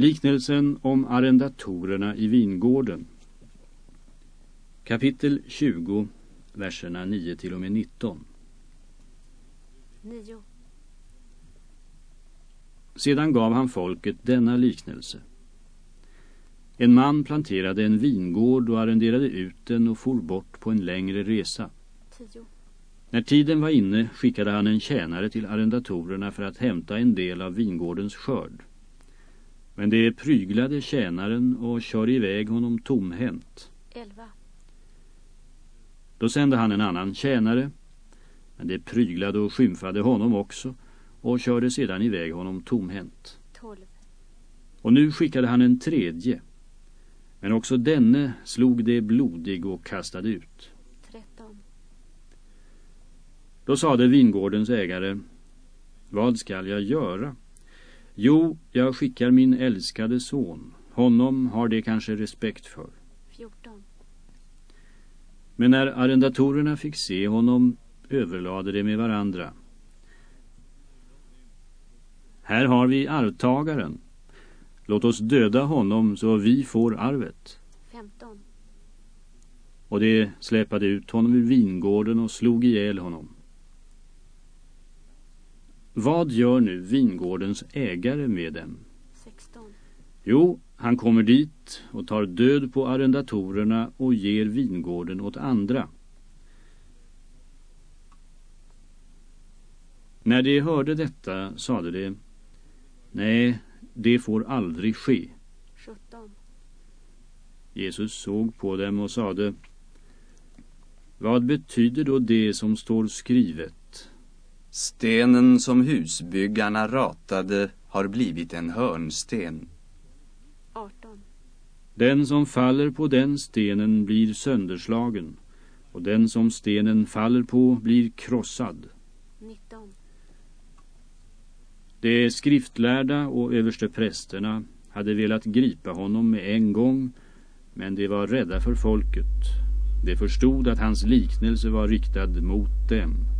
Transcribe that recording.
Liknelsen om arrendatorerna i vingården. Kapitel 20, verserna 9 till och med 19. 9. Sedan gav han folket denna liknelse. En man planterade en vingård och arrenderade ut den och for bort på en längre resa. 10. När tiden var inne skickade han en tjänare till arrendatorerna för att hämta en del av vingårdens skörd. Men det pryglade tjänaren och körde iväg honom tomhänt. 11. Då sände han en annan tjänare, men det pryglade och skymfade honom också och körde sedan iväg honom tomhänt. 12. Och nu skickade han en tredje, men också denne slog det blodig och kastade ut. 13. Då sade vingårdens ägare, vad skall jag göra? Jo, jag skickar min älskade son. Honom har det kanske respekt för. 14. Men när arrendatorerna fick se honom överlade de med varandra. Här har vi arvtagaren. Låt oss döda honom så vi får arvet. 15. Och de släpade ut honom ur vingården och slog ihjäl honom. Vad gör nu vingårdens ägare med dem? 16. Jo, han kommer dit och tar död på arrendatorerna och ger vingården åt andra. När de hörde detta sade de, nej, det får aldrig ske. 17. Jesus såg på dem och sade, vad betyder då det som står skrivet? Stenen som husbyggarna ratade har blivit en hörnsten. 18. Den som faller på den stenen blir sönderslagen och den som stenen faller på blir krossad. 19. De skriftlärda och överste prästerna hade velat gripa honom med en gång men de var rädda för folket. De förstod att hans liknelse var riktad mot dem.